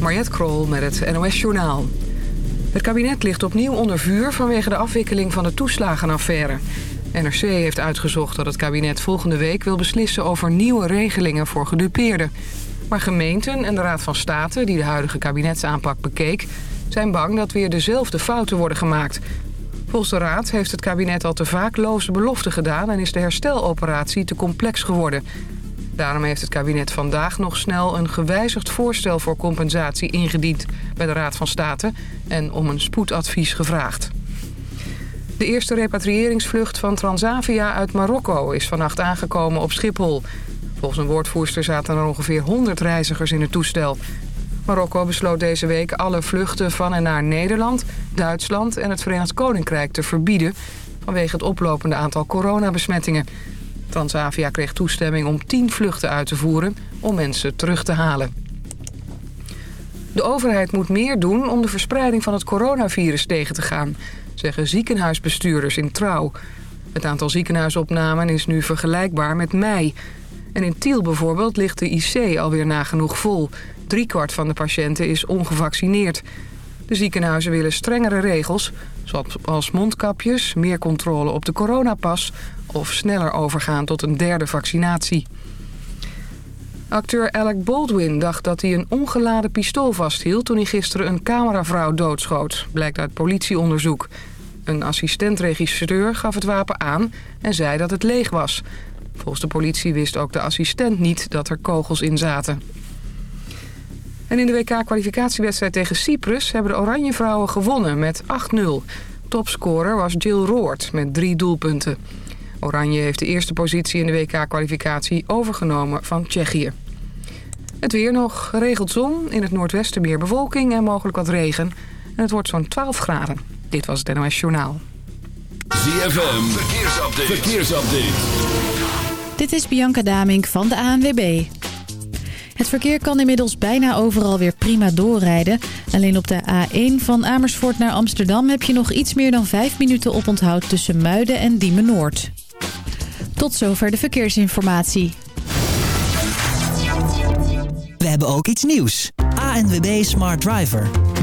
Mariette Krol met het NOS Journaal. Het kabinet ligt opnieuw onder vuur vanwege de afwikkeling van de toeslagenaffaire. NRC heeft uitgezocht dat het kabinet volgende week wil beslissen over nieuwe regelingen voor gedupeerden. Maar gemeenten en de Raad van State, die de huidige kabinetsaanpak bekeek... zijn bang dat weer dezelfde fouten worden gemaakt. Volgens de Raad heeft het kabinet al te vaak loze beloften gedaan... en is de hersteloperatie te complex geworden... Daarom heeft het kabinet vandaag nog snel een gewijzigd voorstel voor compensatie ingediend bij de Raad van State en om een spoedadvies gevraagd. De eerste repatriëringsvlucht van Transavia uit Marokko is vannacht aangekomen op Schiphol. Volgens een woordvoerster zaten er ongeveer 100 reizigers in het toestel. Marokko besloot deze week alle vluchten van en naar Nederland, Duitsland en het Verenigd Koninkrijk te verbieden... vanwege het oplopende aantal coronabesmettingen. Transavia kreeg toestemming om 10 vluchten uit te voeren om mensen terug te halen. De overheid moet meer doen om de verspreiding van het coronavirus tegen te gaan, zeggen ziekenhuisbestuurders in Trouw. Het aantal ziekenhuisopnamen is nu vergelijkbaar met mei. En in Tiel bijvoorbeeld ligt de IC alweer nagenoeg vol. Driekwart van de patiënten is ongevaccineerd. De ziekenhuizen willen strengere regels, zoals mondkapjes, meer controle op de coronapas of sneller overgaan tot een derde vaccinatie. Acteur Alec Baldwin dacht dat hij een ongeladen pistool vasthield... toen hij gisteren een cameravrouw doodschoot, blijkt uit politieonderzoek. Een assistent-regisseur gaf het wapen aan en zei dat het leeg was. Volgens de politie wist ook de assistent niet dat er kogels in zaten. En in de WK-kwalificatiewedstrijd tegen Cyprus hebben de Oranje Vrouwen gewonnen met 8-0. Topscorer was Jill Roord met drie doelpunten. Oranje heeft de eerste positie in de WK-kwalificatie overgenomen van Tsjechië. Het weer nog geregeld zon, in het noordwesten meer bewolking en mogelijk wat regen. En het wordt zo'n 12 graden. Dit was het NOS Journaal. ZFM, verkeersupdate. verkeersupdate. Dit is Bianca Damink van de ANWB. Het verkeer kan inmiddels bijna overal weer prima doorrijden. Alleen op de A1 van Amersfoort naar Amsterdam heb je nog iets meer dan 5 minuten oponthoud tussen Muiden en Diemen Noord. Tot zover de verkeersinformatie. We hebben ook iets nieuws. ANWB Smart Driver.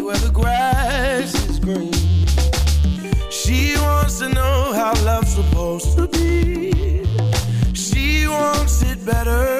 Where the grass is green. She wants to know how love's supposed to be. She wants it better.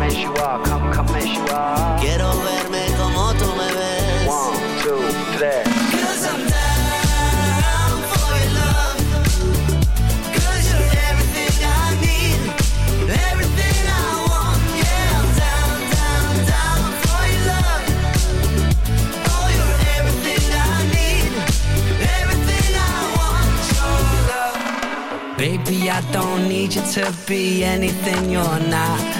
Come as you are, come, come as you are. Quiero verme como tú me ves. One, two, three. Cause I'm down for your love. Cause you're everything I need. Everything I want. Yeah, I'm down, down, down for your love. Oh, you're everything I need. Everything I want. Your love. Baby, I don't need you to be anything you're not.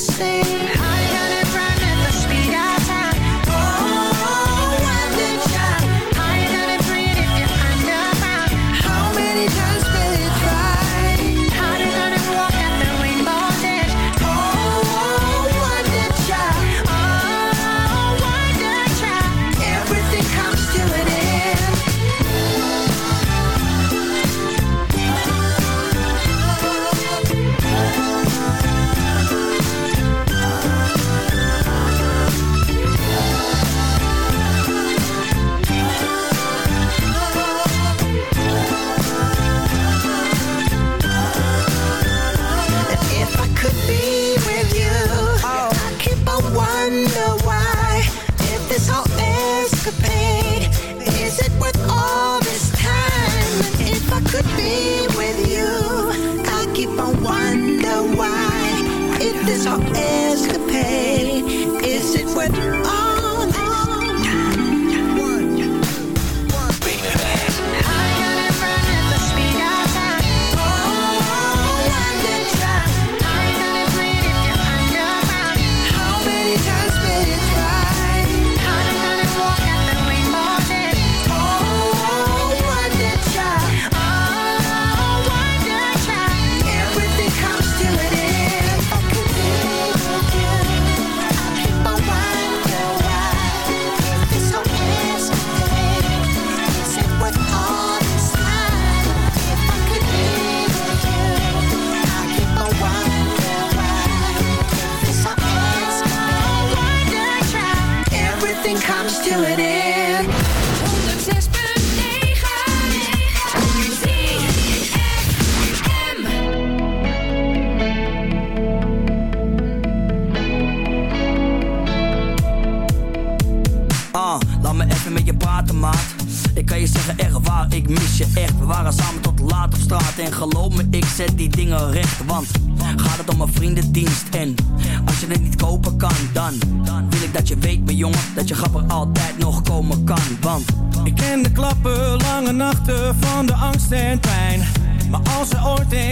the same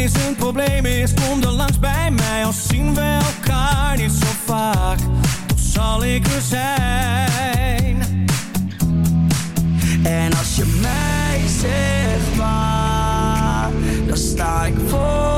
een probleem is Kom dan langs bij mij, al zien we elkaar niet zo vaak Toch zal ik er zijn. En als je mij zegt waar Dan sta ik voor.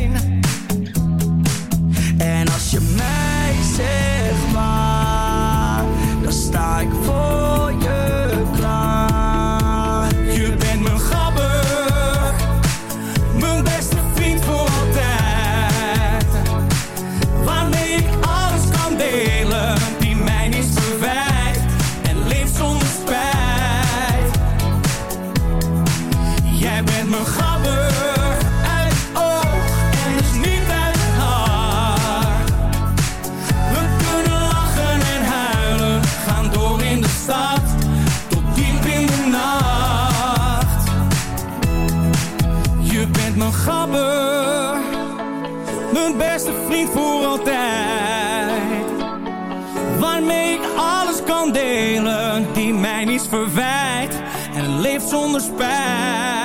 mij niets verwijt en leeft zonder spijt.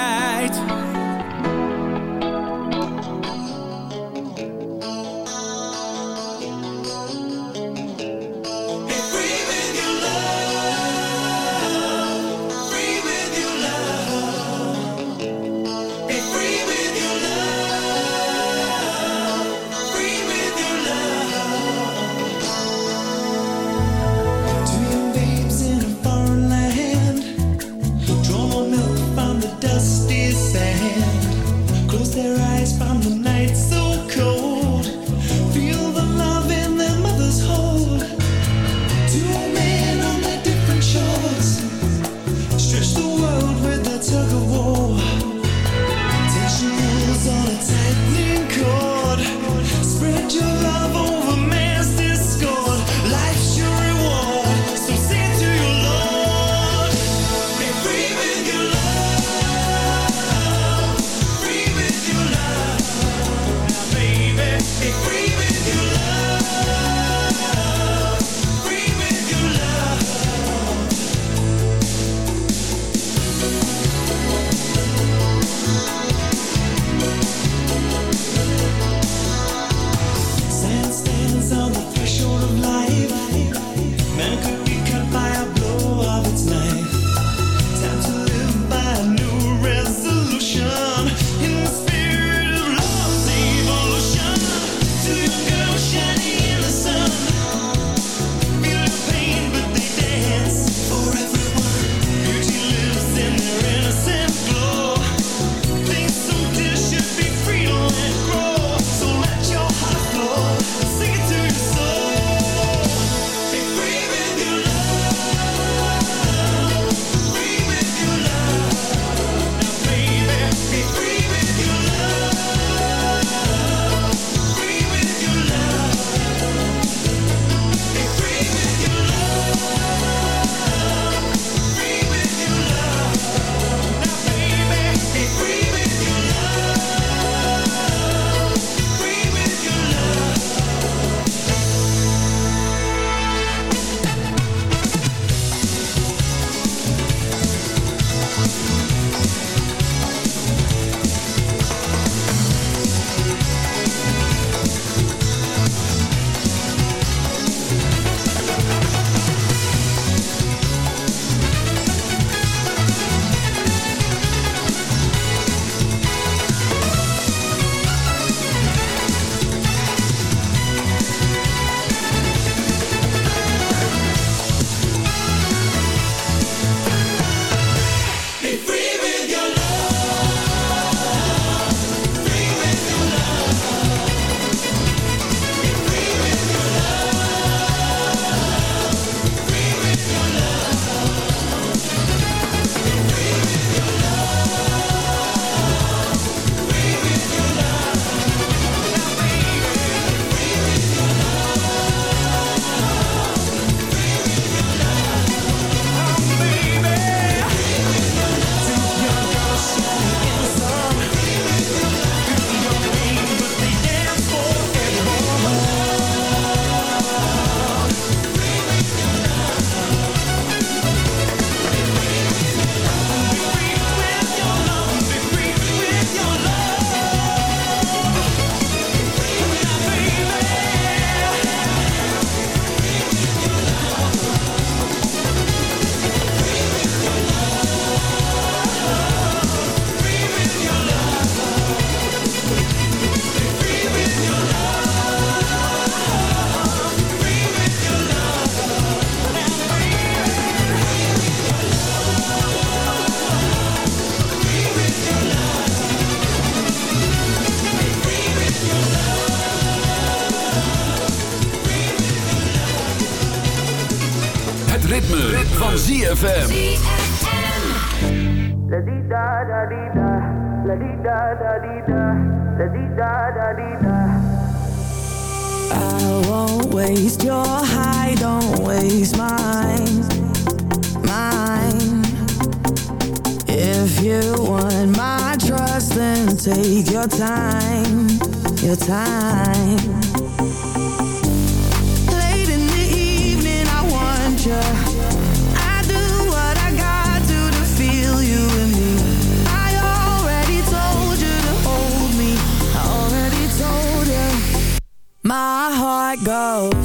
ZFM. I won't waste your high, don't waste mine, mine. If you want my trust, then take your time, your time. go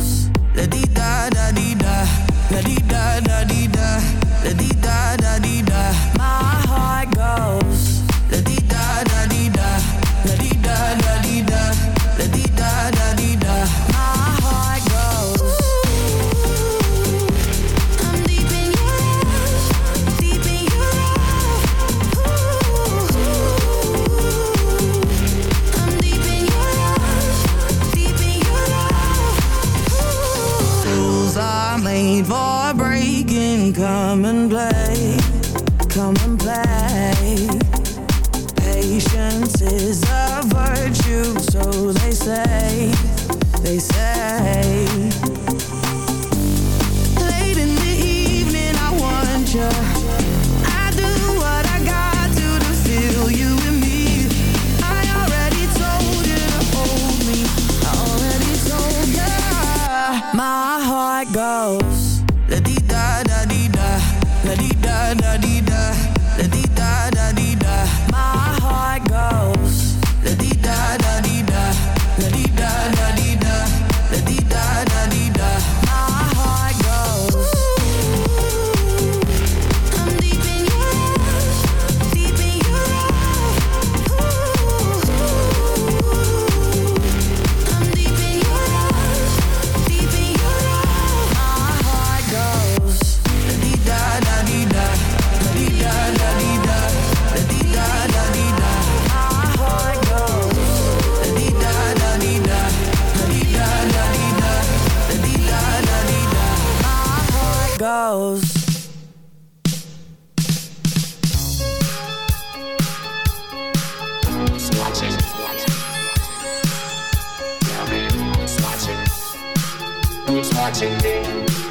Who's watching me?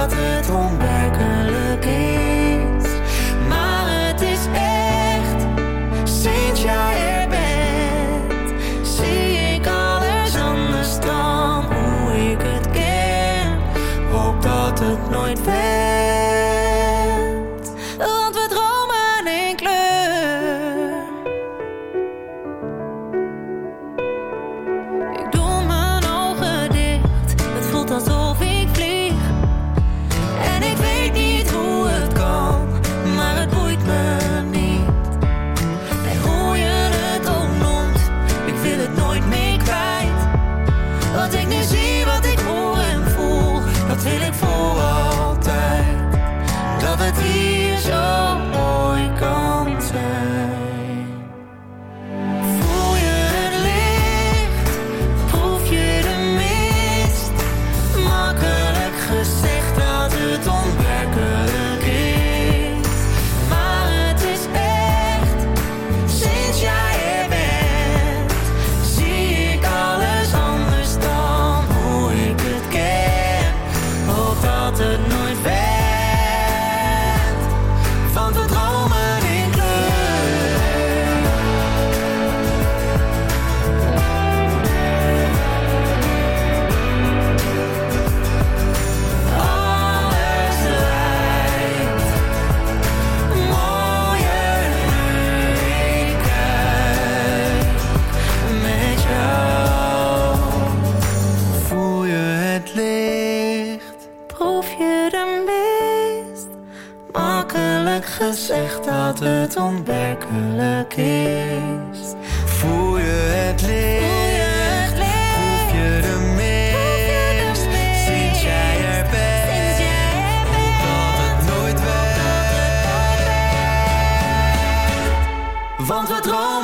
laten dat het onwerkelijk is. Voel je het licht? Voel je de mist? Sinds jij er bent, dat het nooit werkt. Want we dromen.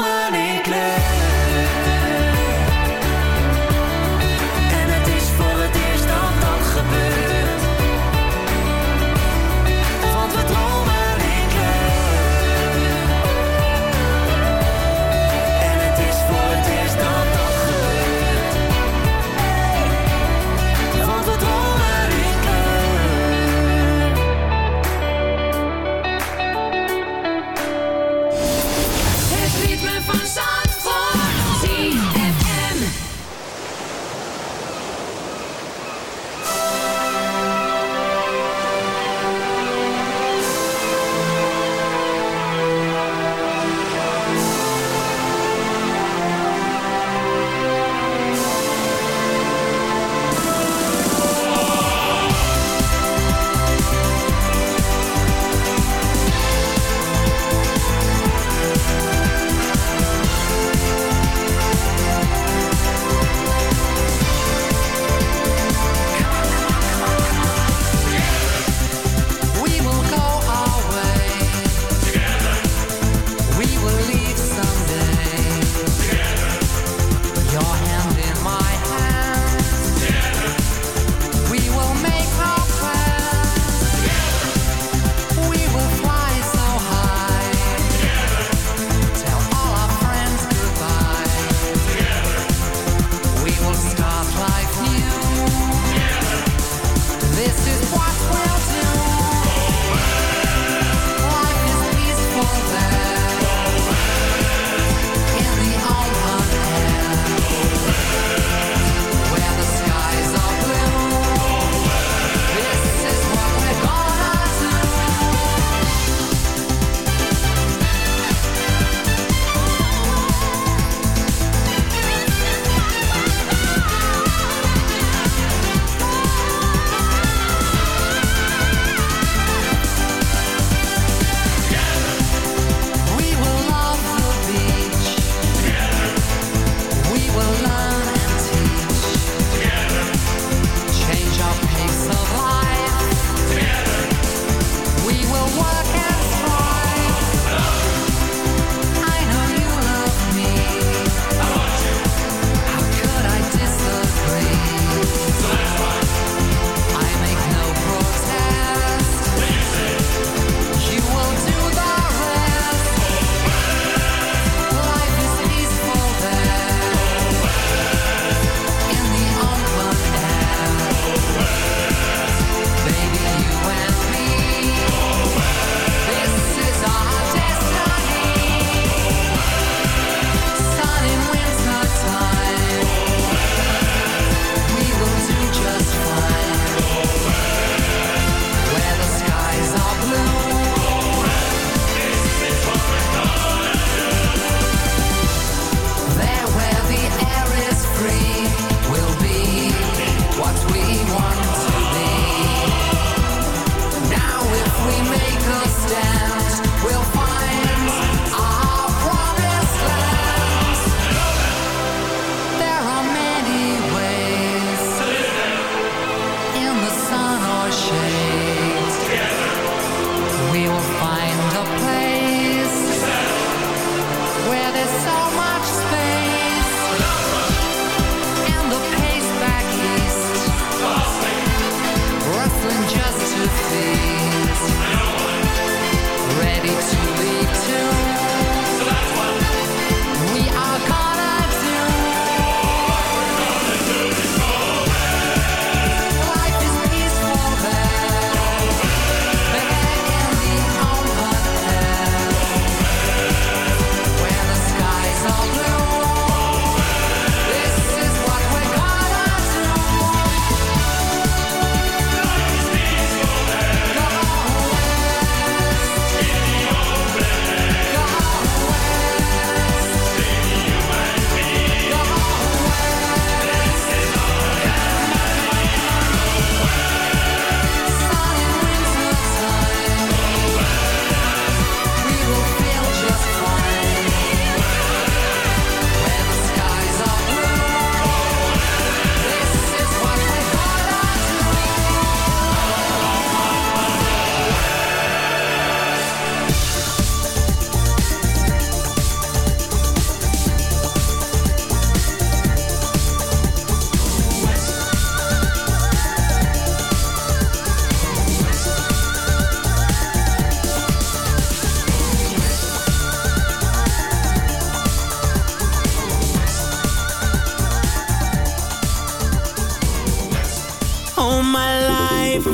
all my life.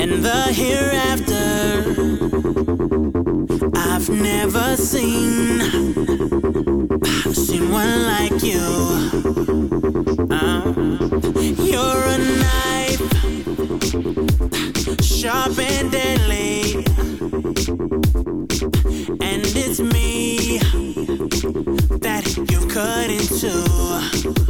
And the hereafter I've never seen seen one like you. Uh, you're a knife sharp and deadly. And it's me that you cut into.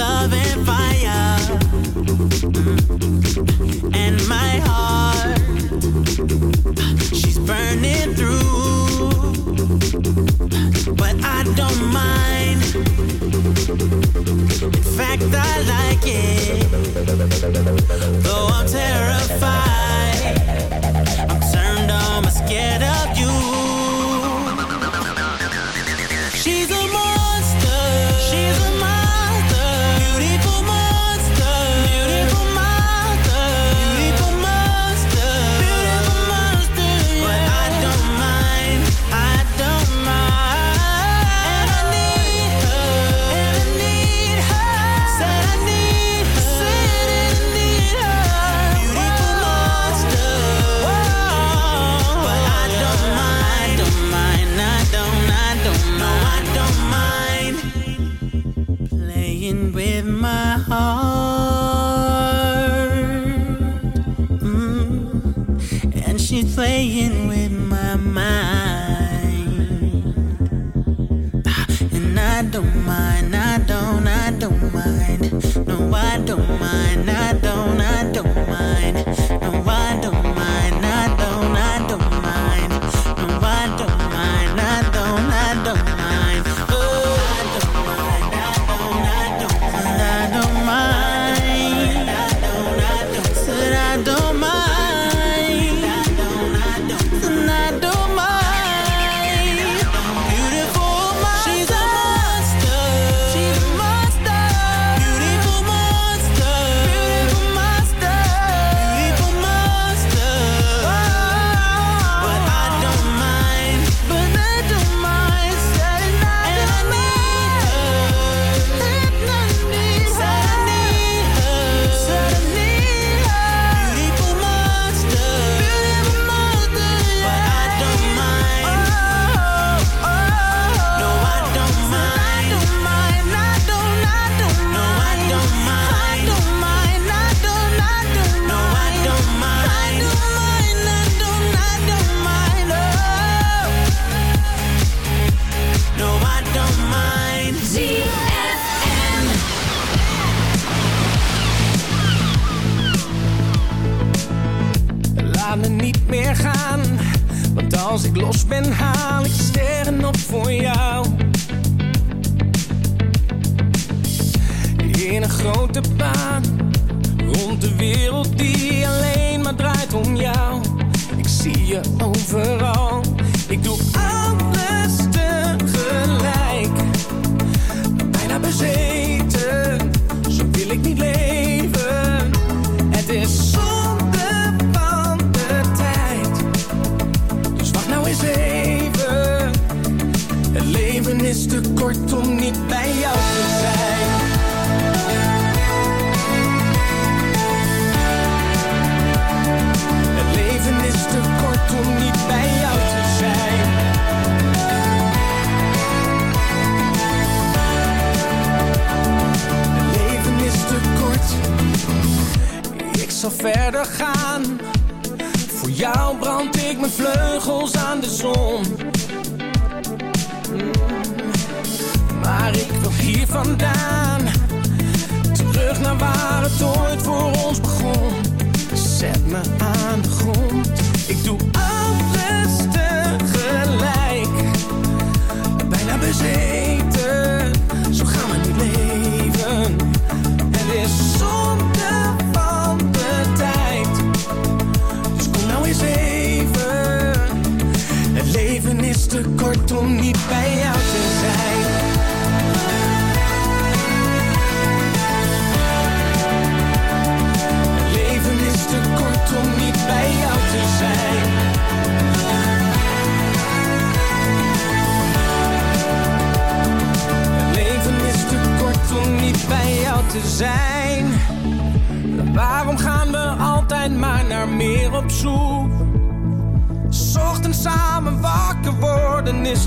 love and fire. Mm. And my heart, she's burning through. But I don't mind. In fact, I like it. Though I'm terrified, I'm turned on, I'm scared of you. te kort om niet bij jou